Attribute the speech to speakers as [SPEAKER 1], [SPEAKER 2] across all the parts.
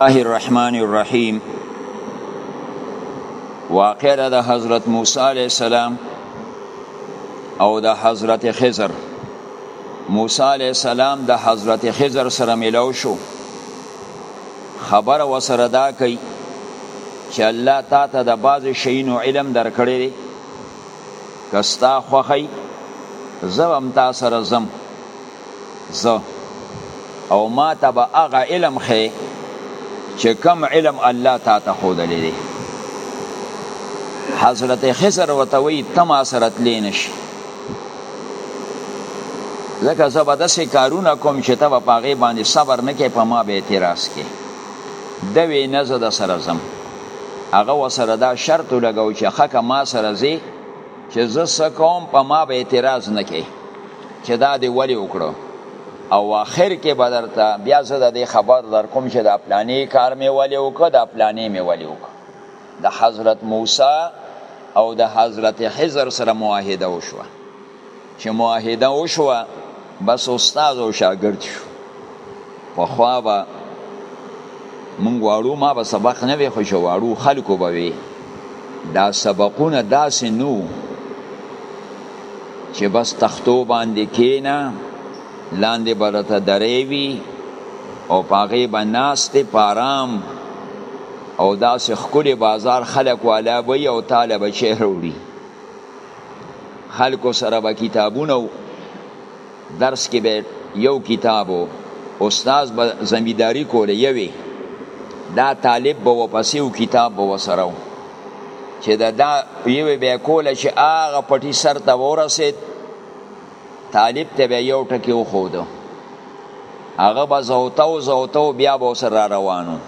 [SPEAKER 1] الله الرحمن الرحیم واقعه د حضرت موسی علیه السلام او د حضرت خضر موسی علیه السلام د حضرت خضر سره ملاو شو خبر وسره دا کوي چې الله تا ته د بعض شینو علم درکړی دی کستا خوخی زبم تا سره زم زه او ما ته به هغه علم خې چې کم علم الله تا ته خودلې دی حضرت خضر وته وی تما سره تلې نشي ځکه زه به داسې کارونه کوم چې ته به په هغې باندې صبر نه کې په ما به اعتراض کې د وی نه زه د سره ځم هغه وسره دا شرط لګاو چې خکه ما سره زی چې زه سکوم په ما به اعتراض نه کې چې دا دی ولی وکړو او اخر کې به درته بیا زه د دې خبر در کوم چې د پلانې کار مې ولی وکړو د پلانې مې ولی وکړو د حضرت موسی او د حضرت حضر سره معاهده وشوه چې معاهده وشوه بس استاد او شاګرد شو پخوا به مونږ واړو ما به سبق نه وي خو چې واړو خلکو به وي دا سبقونه داسې نو چې بس تختو باندې کینا لاندې برته درې وي او پاغه به ناشته پارام او داسې خکلی بازار خلک والا وي او طالب شهر وړي خلکو سره به کتابونه درس کې به یو کتاب و استاد به زمینداری کوله یوې دا طالب به وپسې و کتاب به وسره و چې دا, دا یوې به کوله چې هغه پټي سر ته ورسېد طالب ته به یو ټکی وښوده هغه به زوته و زوته و بیا به ورسره را روانو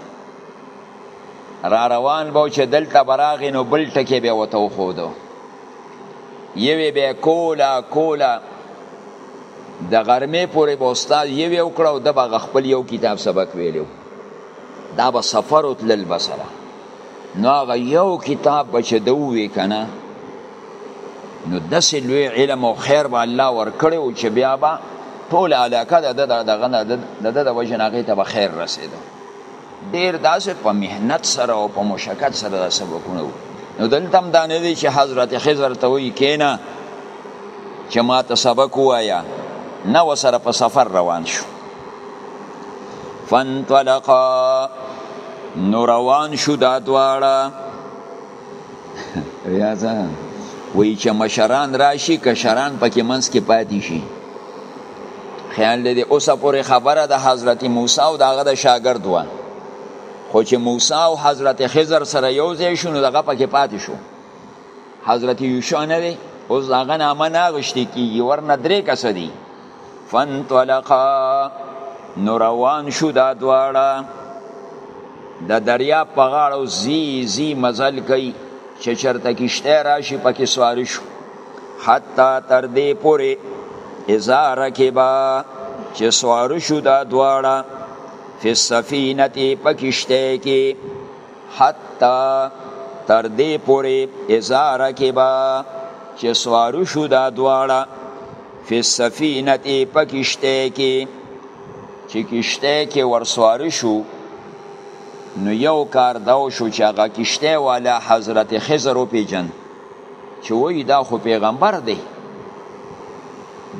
[SPEAKER 1] را روان به چې دلته به راغی نو بل ټکی به ورته وښوده یوې به کولا کولا د غرمې پورې به استاد یوې وکړه او د به خپل یو کتاب سبق ویلو دا به سفر او تلل بسره نو هغه یو کتاب به چې د وې کنه نو داسې لوی علم او خیر به الله ورکړي او چې بیا به ټول علاقه د دغه د د وجه نه هغې ته به خیر رسېده ډیر داسې په مهنت سره او په مشقت سره دا سبقونه وو نو دلته هم دا نه دی چې حضرت خضر ته وایي کینه چې ما ته سبق ووایه نه وسره په سفر روان شو فانطلقا نو روان شو دا دواړه ریاضه وی چې مشران راشي کشران پکې منس کې پاتې شي خیال دې اوسه پورې خبره د حضرت موسی او دغه د شاګرد و خو چې موسی او حضرت خضر سره یو ځای شو نو دغه پکې پاتې شو حضرت یوشع نه دی اوس هغه نامه نه غشتي کیږي ورنه درې کسه دي فانطلقا نو روان شو دا دواړه د دریا په غاړه زی زی مزل کوي چې چرته کشته راشي پکې سوار شو حتی تر دې پورې اذا رکبا چې سوار شو دا دواړه فی السفینه په کشته کې حتی تر دې پورې اذا رکبا چې سوار شو دا دواړه فی السفینه په کشته کې چې کشته کې ورسوار شو نو یو کار دا شو چې هغه کشته والا حضرت خضر وپیژن چې وای دا خو پیغمبر دی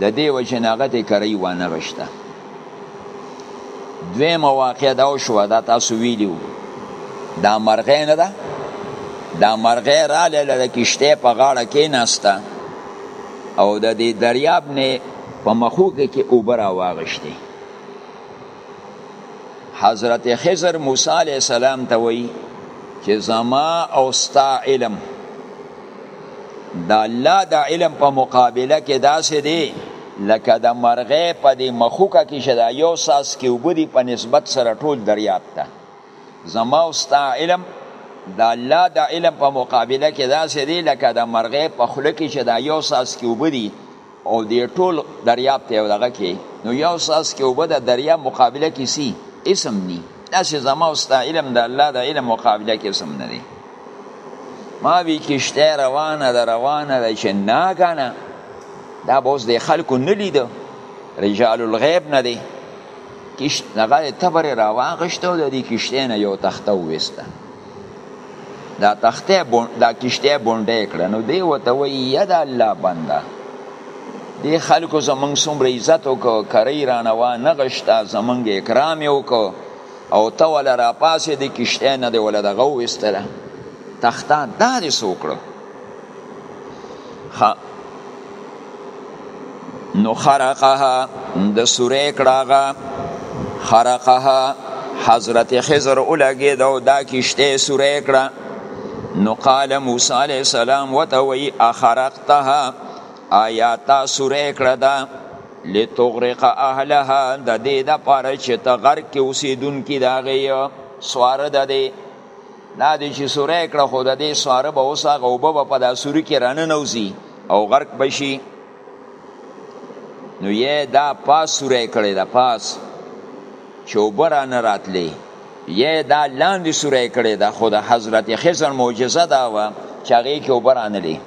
[SPEAKER 1] د دې وجه نه هغه ته کرۍ وانه غشته دوی مواقع دا شو دا تاسو ویلو دا مرغې نه ده دا مرغې را لاله کشته په غاړه کې ناسته او د دې دریاب نه په مخو کې اوبر واغشته حضرت خضر موسی علی السلام ته وی چې زما او ستا علم دا الله د علم په مقابله کې داسې دی لکه د مرغې په دې مخوکه کې چې دا یو ساس کې اوبه دي په نسبت سره ټول دریاب ته زما او ستا علم د الله د علم په مقابله کې داسې دی لکه د مرغې په خوله کې چې دا یو ساس کې اوبه دي او دې ټول دریاب ته دغه کې نو یو ساس کې اوبه د دریاب مقابله کې سي اسم ني داسې زما او ستا علم د الله د علم مقابله کې اسم نه دی ما وی کشته روانه ده روانه ده چې ناګانه دا بوس د خلکو نه لیده رجال الغیب نه دی کشت نغه تبر راواغشته او د دې کشته نه یو تخته وسته دا تخته بون دا کشته بونډه کړه نو دی وته وی یدا الله بنده دی خلکو زمنګ سومره عزت وکړه کری رانوا نه غشتا زمنګ اکرام وکړه او ته ولا را پاسې د کشته نه دی ولا دغه وستله تخته دا دې سوکړو ها نو خرقها د سورې کړهغه خرقها حضرت خضر اولګي دا دا کشته سورې کړه نو قال موسی عليه السلام وتوي اخرقتها آیا تا سورې کړه دا لتغرق اهلها د دې د پاره چې ته غرق کې اوسېدونکي د هغې سواره د دی دا دی چې سوره کړه خو د دې سواره به اوس هغه اوبه به په دا سوري کې راننوځي او غرق به شي نو یې دا پاس سوره کړې ده پاس چې اوبه رانه راتلې یې دا لاندې سوره کړې ده خو د حضرت خضر معجزه دا وه چې هغې کې اوبه رانلې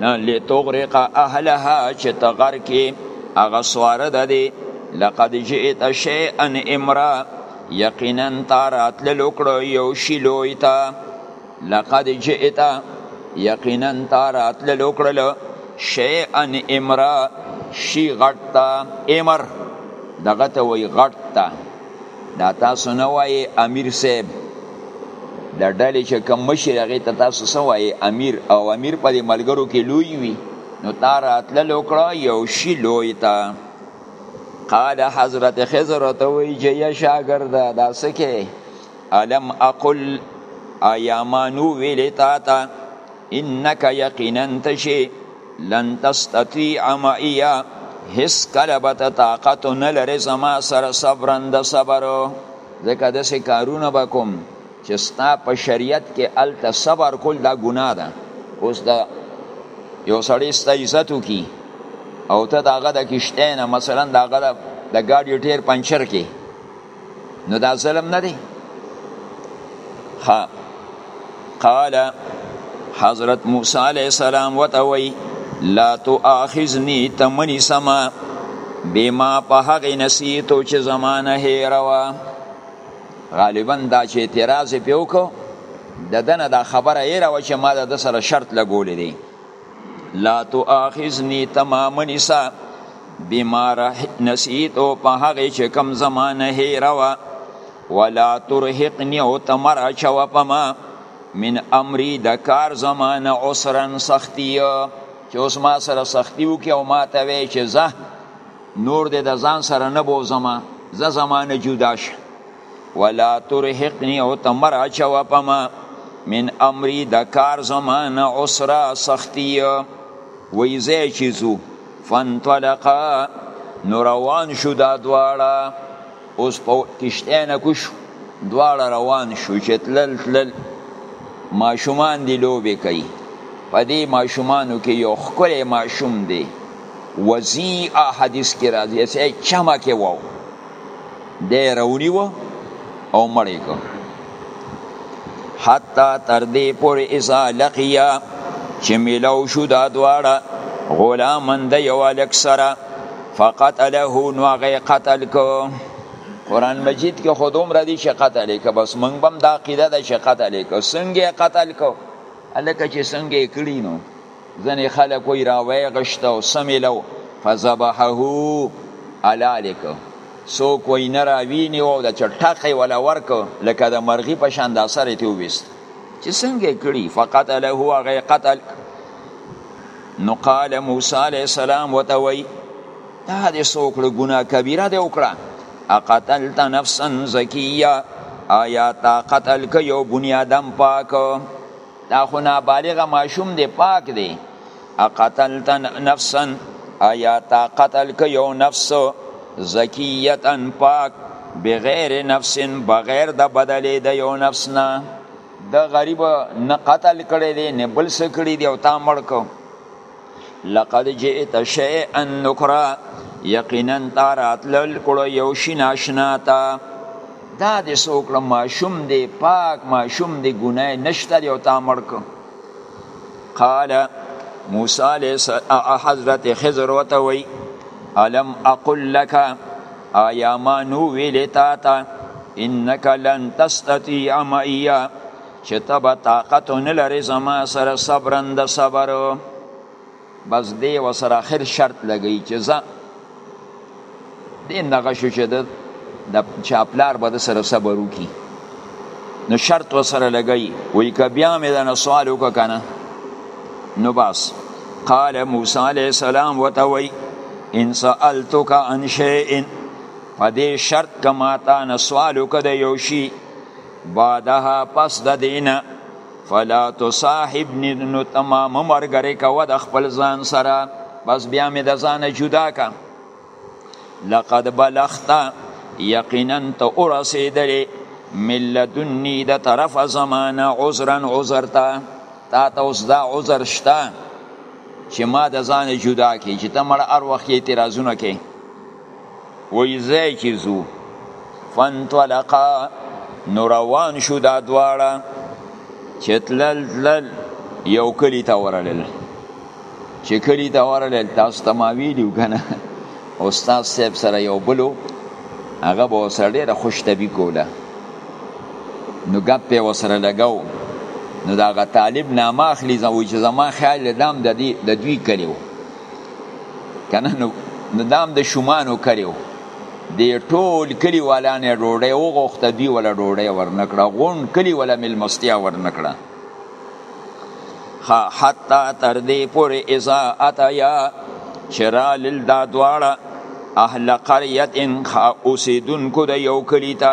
[SPEAKER 1] نه لتغرق اهلها چې تغر کې هغه سواره ده دی لقد جئت شیئا امرا یقینا تا راتللو کړو یو شي لوی ته لقد جئت یقینا تا راتللو کړلو شیئا امرا شي غټ ته امر دغه ته وایي غټ ته دا تاسو نه وایي امیر صاحب د ډلې چې کوم مشر هغه ته تاسو څه وایي امیر او امیر په دې ملګرو کې لوی وي نو تا راتلل وکړه یو شي لوی ته قال حضرت خضر ته وی چې یا شاګرد دا سکه الم اقل ایامانو ویل تا ته انک یقینا تشی لن تستطيع معي هیڅ کله به ته طاقت نه لرې زما سره صبرا د صبر ځکه داسې کارونه به کوم چې ستا په شریعت کې هلته صبر کول دا ګناه ده اوس د یو سړی ستا عزت وکړي او ته د هغه د کښتۍ نه مثلا د هغه د ګاډي ټیر پنچر کې نو دا ظلم نه دی قال حضرت موسی علیه السلام وتوي لا تو اخذنی تمنی سما بما په هغه نسیتو چې زمانه هیروا غالبا دا چې اعتراض پیوکو د دنه دا خبره هیروا چې ما د سره شرط لګولې دي لا تو اخذنی تمام نسا بما نسیت او په هغه چې کم زمانه هیره وا ولا ترهقنی او تمر اچو پما من امری د کار زمانه عسرن سختی چې اوس ما سره سختی وکي او ما ته وی چې زه نور د ځان سره نه بوزم زه زمانه جدا شه ولا ترهقنی او تمر اچوا پما من امری د کار زمان عسرا سختی ویزه چی زو فانطلقا نروان شو دا دواړه اوس په کشته نه کوش دواړه روان شو چې تلل تلل ماشومان دی لوبې کوي په دې ماشومانو کې یو ښکلی ماشوم دی وزیع حدیث کې راځي چې چمکې وو دی رونی و او مړی کو حتی تر دې پورې اذا لقیا چې ملو شو دا دواړه غلامن د یو الک سره فقتله نو هغه قتل کو قرآن مجید کې خود عمر دی چې قتل که بس موږ بم دا عقیده ده چې قتل که څنګه قتل کو الکه چې څنګه کړی نو ځنې خلک وی را ویغشت او سمیلو فذبحه علالک سوک وی نه را ویني او د چټقې ولا ورک لکه د مرغی په شان د سره ته وست چې څنګه کړي فقط له هو غی قتل نو قال موسی علیہ السلام وتوي دا دې سوک له ګناه کبیره دې وکړه اقتلت نفسا زکیه آیا تا قتل که یو بنیادم پاک دا خو نابالغه ماشوم دی پاک دی اقتلت نفسا ایا تا قتل که یو نفس زکیتا پاک بغیر نفس بغیر د بدلې د یو نفس نه د غریب نه قتل کړی دی نه بل څه کړی دی او تا مړ کو لقد جئت شيئا نکرا یقینا تا راتلل کړو یو شي ناشنا تا دا د سوکړه ماشوم دی پاک ماشوم دی ګناه نشته دی او تا مړک قال موسی علیه حضرت خضر وته وی الم اقل لك آیا ما نو ویل تا تا انك لن تستطيع معي چې ته به طاقت نه لرې زما سره صبرا د صبر بس دی وسره اخر شرط لګی چې زه دین دغه شو چې د چاپلار به د سره صبر وکي نو شرط وسره لګی وای که بیا مې د سوال وکړه کنه نو بس قال موسی علیه السلام وتوي ان سألتک عن شیء په دې شرط کما تا نه سوال وکړه یو شی بعدها پس د دینه فلا تصاحبنی نو تمام مرګری کوه د خپل ځان سره بس بیا مې د ځانه جدا کا لقد بلغتا یقینا ته ورسېدلې ملتنی د طرف زمانه عذرا عذر تا تا ته اوس دا عذر شته چې ما د ځان جدا کې چې ته مړ ار وخت اعتراضونه کې وی ځای کی زو فانطلقا نو روان شو دا دواړه چې تلل تلل یو کلی ته ورلل چې کلی ته ورلل تاسو ته ما ویلو کنه استاد صاحب سره یو بلو هغه به سره ډیره خوش طبی کوله نو ګپ په وسره لګاو نو دا غ طالب نامه اخلي زموږ چې زما خیال دام د دوی کړیو کنه نو نو دام د شومانو کړیو دی ټول کلی والا نه ډوډۍ وغوښته دی ولا ډوډۍ ورنکړه غون کلی ولا ملمستیا ورنکړه حتی تر دې پورې اذا اتیا چرال دا دواړه اهل قريه ان اوسیدونکو د یو کلی ته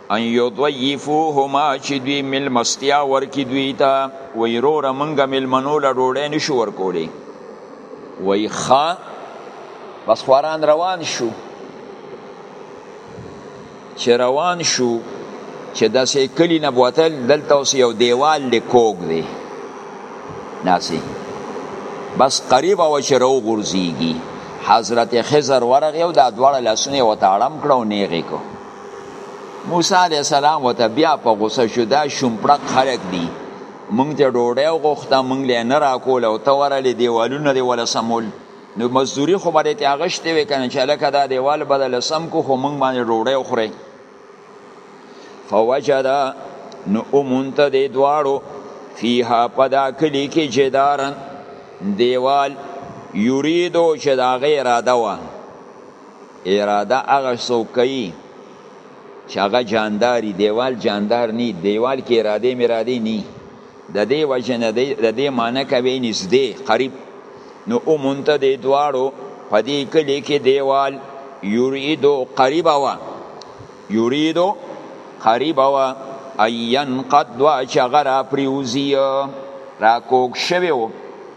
[SPEAKER 1] ان یضیفوهما چې دوی ملمستیا ورکړي دوی ته وایي وروره موږ مېلمنو له ډوډۍ نشو ورکولی وایي ښه بس خواران روان شو چې روان شو چې داسې کلي نه بوتل دلته اوس یو دیوال دی کوږ دی داسې بس قریب و چې راوغورځېږي حضرت خضر ورغی او دا دواړه لاسونه یې ورته اړم کړه او نیغ یې کړو موسی علیه السلام وته بیا په غوسه شو دا شومپړک خلک دي مونږ ته ډوډۍ وغوښته مونږ له نه راکوله او ته ورغلې دیوالونه دې وله سمول نو مزدوري خو به دې ترې اخیستې وې که نه چې هلکه دا دیوال به دله سم کړو خو مونږ باندې ډوډۍ وخورې فوجده نو ومونته دې دواړو فیها په دا کلي کې جدارن دیوال یریدو چې د هغې اراده وه اراده هغه څوک کوي چې هغه جانداري دیوال جاندار نی دیوال کې اراده مراده نی د دې وجه نه دی د دې معنی کوي نږدې قریب نو او مونته دې دواړو په دې کلی کې دیوال یریدو قریبه وه یریدو قریب و این قد و چغه را پریوزی را کوک شوی و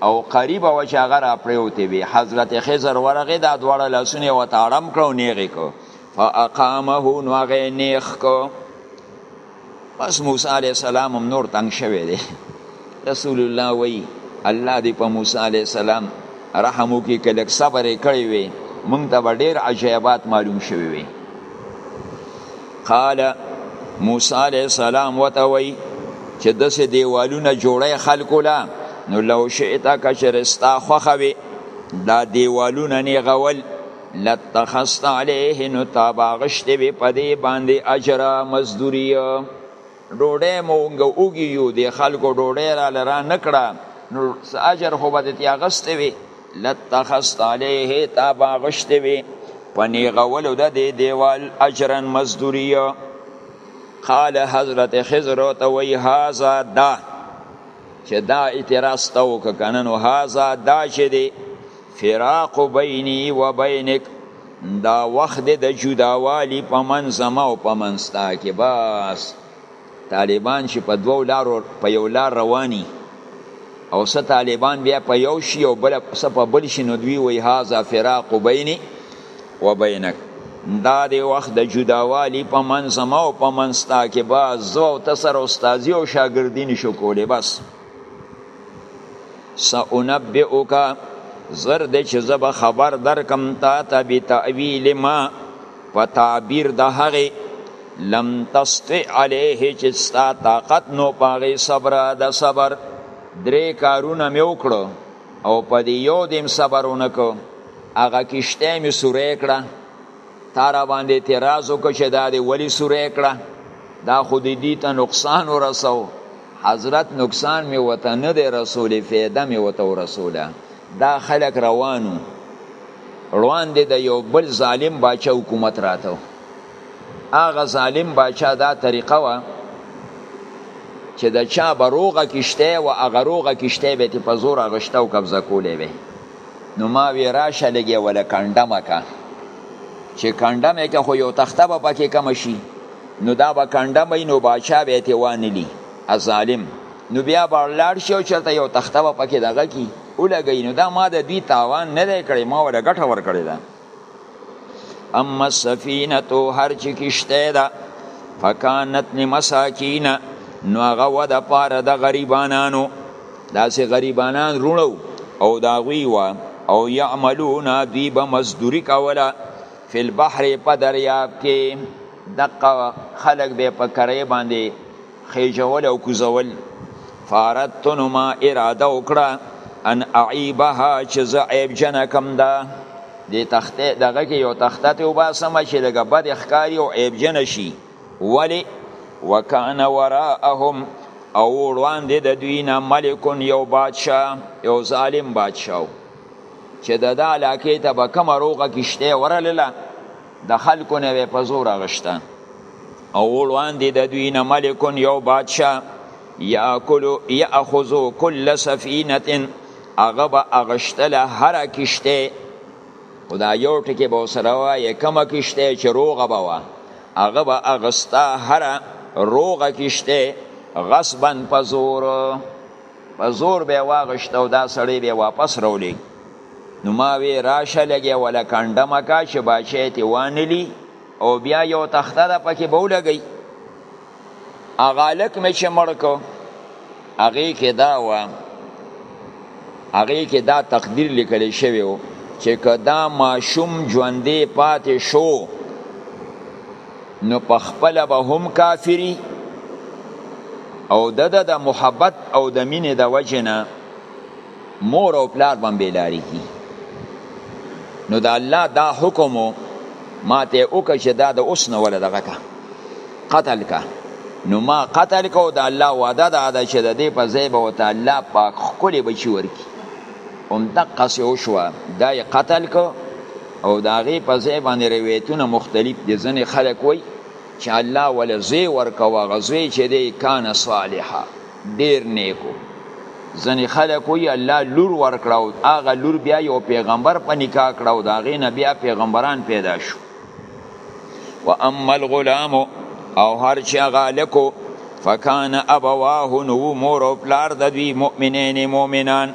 [SPEAKER 1] او قریب و چغه را پریوتی وی حضرت خزر ورغه دا دوړه لاسونه و تاړم کړو نیغه کو فاقامه نو غه نیخ کو پس موسی علیه السلام هم نور تنګ شوی دی رسول الله وی الله دی په موسی علیه السلام رحم وکړي که لږ صبر یې کړی وی مونږ ته به ډېر عجایبات معلوم شوي وي قال موسی علیه السلام ورته وی چې داسې دیوالونه جوړی خلکو له نو لو شئت که چېرې ستا خوښه وي دا دیوالونه نیغول لتخست علیه نو تا باغشتې وي په دې باندې اجرا مزدوري ډوډۍ مونږ اوږي یو د خلکو ډوډۍ را لرا نکړه نو اجر خو به دې اغستې وي لتخست علیه تا باغشتې وي په نیغولو د دې دیوال اجرا مزدوري قال حضرت خضر ته وی هاذا دا چې دا اعتراض ته وکنه نو هاذا دا چې دی فراق بینی و بینک دا وخت دی د جداوالی په منځ زما او په منځ ستا کې بس طالبان چې په دوو لارو په یو لار رواني او څه طالبان بیا په یو شي او بل څه په بل شي نو دوی وایي هذا فراق بیني و بینک دا دی وخت د جداوالی په منځ زما او په منځ ستا کې بس زه او ته سره استادي او شاګردي نشو کولی بس سأنبئک زر دی چې زه به خبر درکم تا ته بتأویل ما په تعبیر د هغې لم تستع علیه چې ستا طاقت نو پاغې صبر د صبر درې کارونه مې وکړو او په دې یو دیم صبر ونکو هغه کشته مې سورې کړه تا را باندې اعتراض وکړه چې دا دې ولې سورې کړه دا خو دې دې ته نقصان ورسو حضرت نقصان می وته نه دی رسول فیده می وته رسوله دا خلق روانو روان دی د یو بل ظالم باچا حکومت راتو هغه ظالم باچا دا طریقه و چې د چا بروغه کشته و هغه روغه کشته به په زور غشته او قبضه کولې وي نو ما وی راشه لګي ولا کندمه کا چې کندمه کې خو یو تخته به پکې کم شي نو دا به کندمه نو باچا به ته وانلی ظالم نو بیا به لاړ شي او چرته یو تخته به پکې دغه کی ولګي نو دا ما د دوی تاوان نه دی کړی ما ولا ګټه ور کړی ده اما السفینه تو هر چې کشته ده فکانت لمساکین نو هغه و د پاره د غریبانانو داسې غریبانان رونو او دا غوی و او یعملون دوی به مزدوری کوله فی البحر په دریاب کې دقه خلق به په کرای باندې خېجول او کوزول فارت نو ما اراده وکړه ان اعيبها چې زه عیب جنه کم ده د تخته دغه کې یو تخته ته وباسم چې لږه بد ښکاری او عیب جنه شي ولی وکان وراءهم او وړاندې د دوی نه ملکون یو بادشاه یو ظالم بادشاه چې د دا علاقې ته به کومه روغه کشته ورلله د خلکو نه به په زور غشته او وړاندې د دوی نه ملکون یو بادشاه یاکلو یاخذو کل سفینه هغه به اغشتله هره کشته خو دا یو ټکی به سره وایې کومه کشته چې روغه به وه هغه به اغستا هره روغه کشته غصبا په زور په زور به واغشت او دا سړی به واپس راولې نو ما وی راشه لګي ولا کانډه مکا چې باچې تی وانلی او بیا یو تخته ده پکې به ولګي اغالک مې چې مړ کو هغه کې دا و هغه کې دا تقدیر لیکل شوی و چې کدا ماشوم ژوندې پاتې شو نو په خپل به هم کافری او د د محبت او د مینې د وجنه مور او پلار باندې بیلاری کی نو د الله دا حکم ما ته وکړ چې دا د اوس نه ولا دغه کا قتل کا نو ما قتل کو د الله وعده ده دا چې د دې په ځای به وته الله پاک خپل بچی ورکی هم دقه سه وشو دا قتل کو او د هغې په ځای باندې روایتونه مختلف دي ځینې خلک وایي چې الله وله زوی ورکوه هغه زوی چې دی کان صالحه ډېر نیک و ځینې خلک وایي الله لور ورکړه او هغه لور بیا یو پیغمبر په نکاح کړه او د هغې نه بیا پیغمبران پیدا شو و اما الغلام او هر چې هغه هلکو فکان ابواه نو مور او پلار د دوی مؤمنین مؤمنان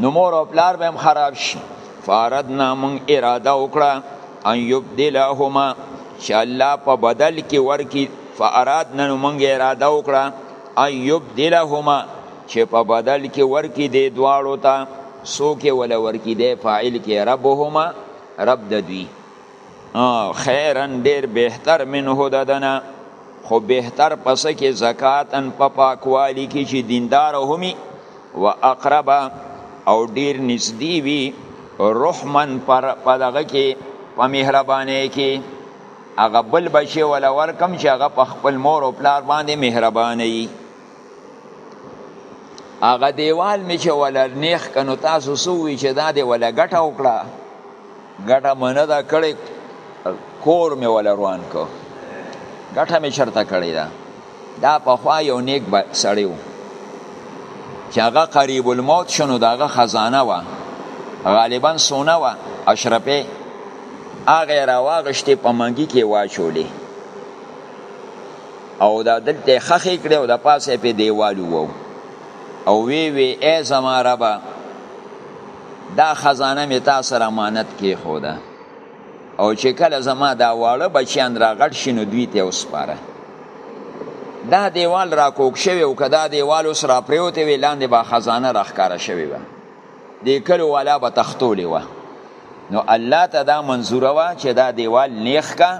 [SPEAKER 1] نو مور او پلار به هم خراب شي فاردنا مون اراده وکړه ان یبدلهما چې الله په بدل کې ورکی فارادنا مون اراده وکړه ان یبدلهما چې په بدل کې ورکی دی دواړو ته سو کې ولا ورکی دی فاعل کې ربهما رب د دوی خیرا ډیر بهتر منه ددنه خو بهتر پس کې زکات ان په پاکوالی کې چې دیندار همي و اقرب او ډیر نږدې وي رحمن پر پدغه کې په مهرباني کې هغه بل بچي ولا ورکم چې هغه په خپل مور او پلار باندې مهرباني هغه دیوال می چې ولا نیخ کنو تاسو سووی چې دا دی ولا ګټه وکړه ګټه منه دا کړی کور می ولا روان کو ګټه می شرطه کړی دا دا په خوا یو نیک سړی و چې هغه قریب الموت شنو داغه خزانه و غالبا سونه و اشرفه هغه راواغشتې په منګي کې واچولې او دا دلته خخې کړې او د پاسه په دیوال وو او وی وی ای زما ربا دا خزانه می تا سره امانت کې خوده او چې کله زما دا واړه بچیان را غټ شینو دوی ته وسپاره دا دیوال را کوک شوی او کدا دیوال اوس را پریوته وی لاندې با خزانه را ښکارا شوی و دې کلو والا به تختولې وه نو الله ته دا منظوره وه چې دا دیوال نیخ کا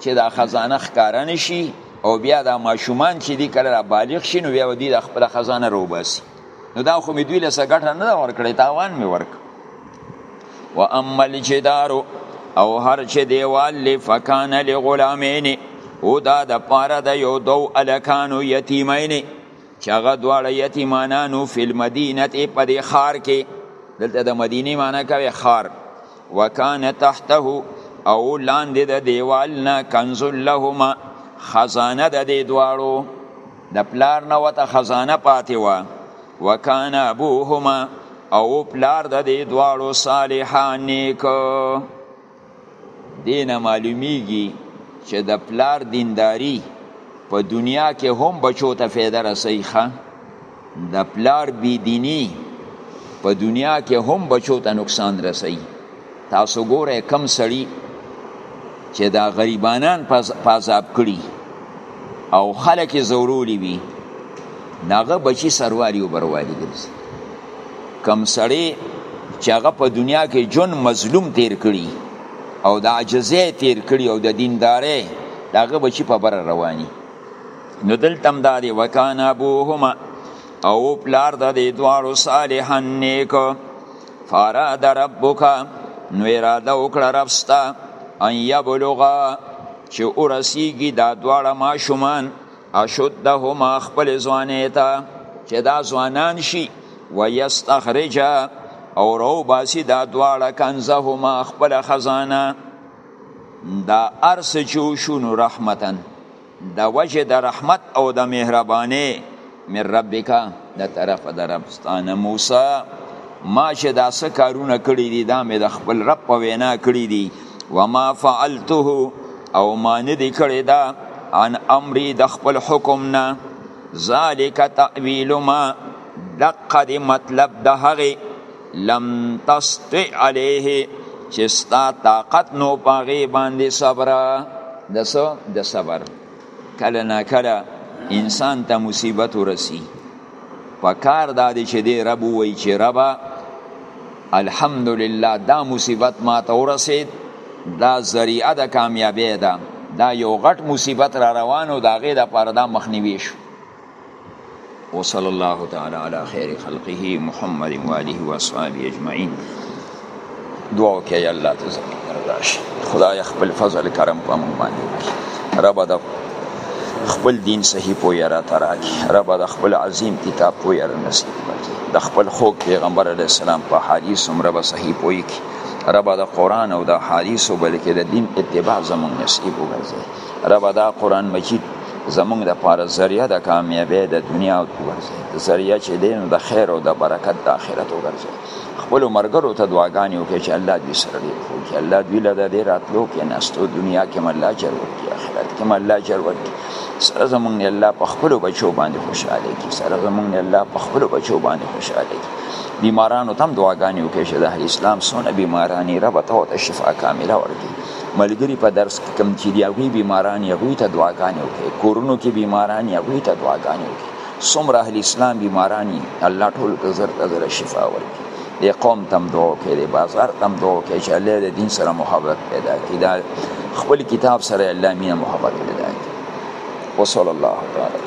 [SPEAKER 1] چې دا خزانه ښکاره نشي او بیا دا ماشومان چې دي کله بالغ شي نو بیا دوی د خپل خزانه روباسي نو دا خو مې دوی له څه ګټه نه ده ورکړې تاوان مې ورکړ و اما الجدار او هر چې دیوال لی فکان لغلامین او دا د پاره د یو دو الکانو یتیمین چې هغه دواړه یتیمانانو فی المدینه په دې ښار کې دلته د مدینې معنی کوي ښار وکانه تحته او لاندې د دیوال نه کنز لهما خزانه د دې دواړو د پلار نه وته خزانه پاتې وه وکانه ابوهما او پلار د دې دواړو صالحان نیک دې نه معلومیږي چې د پلار دینداری په دنیا کې هم بچو ته فایده رسوي ښه د پلار بېدیني په دنیا کې هم بچو ته نقصان رسوي تاسو ګورئ کم سړي چې دا غریبانان په عذاب کړي او خلک یې ځورولي وي د هغه بچي سروالي او بروالي ګرځي کم سړی چې هغه په دنیا کې جون مظلوم تیر کړي او د عجزې تیر کړي او د دیندارې داغه بچی په بر رواني نو دلتم داري وکانا ابوهما او پلار د دې دوارو صالحان نیک فارا د ربک نو اراده وکړه ربستا ان یبلغا چې ورسیږي دا دواړه ماشومان اشدهما خپل ځوانې ته چې دا ځوانان شي ويستخرج او رو باسی دا دواړه کنزهما خپل خزانه دا ارس چوشونو رحمتا دا وجه د رحمت او د مهربانه من ربک د طرف د ربستان موسی ما چې دا څه کارونه کړی دي دا مې د خپل رب په وینا کړی دي وما فعلته او ما ندی کړی دا عن امری د خپل حکم نه ذالک تأویل ما دقه دی مطلب د هغه لم تستع علیه چې ستا طاقت نو پاغي باندې صبر د سو د صبر کله نا کله انسان ته مصیبت ورسی پکار دا دی چې دی رب وای چې رب الحمدلله دا مصیبت ما ته ورسید دا ذریعه د کامیابی ده دا یو غټ مصیبت را روانو دا غې د پاره دا مخنیوي شو وصلی الله تعالی علی خیر خلقه محمد و آله و اصحابه اجمعین دعا وکړئ الله ته زموږ راشي خدای خپل فضل کرم په موږ باندې وکړي رب د خپل دین صحیح پوی را تراکی رب د خپل عظیم کتاب پوی را نصیب کړي د خپل خو پیغمبر علی السلام په حدیث هم رب صحیح پوی کی رب د قران او د حدیث بلکې د دین اتباع زمون نصیب وګرځي رب دا قران مجید زمونږ د پاره ذریعہ د کامیابی د دنیا او د ذریعہ چې دین د خیر او د برکت د آخرت وګرځي خپل مرګرو ته دعاګانې وکړي چې الله دوی سره دې خو چې الله دوی له دې راتلو کې نستو دنیا کې مله چر ورکړي آخرت کې مله چر ورکړي سره زمونږ نه الله په خپل بچو باندې خوشاله کی سره زمونږ نه الله په خپل بچو باندې خوشاله کی بیمارانو تم دعاګانې وکړي چې د اهل اسلام سونه بیمارانی رب ته او شفا کامله ورکړي ملګری په درس کې کم چې دی هغه بیمارانی هغه ته دعاګانې وکړي کورونو کې بیمارانی هغه ته دعاګانې وکړي څومره اهل اسلام بیماران دي الله ټول ته زر ته زر شفا ورکړي د قوم تم دعا کوي د بازار تم دعا کوي چې الله د دین سره محبت پیدا کړي دا خپل کتاب سره الله مینه محبت پیدا کړي وصلی الله تعالی